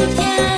you can.